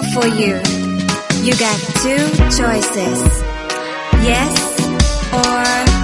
grateful for you. You got two choices. Yes or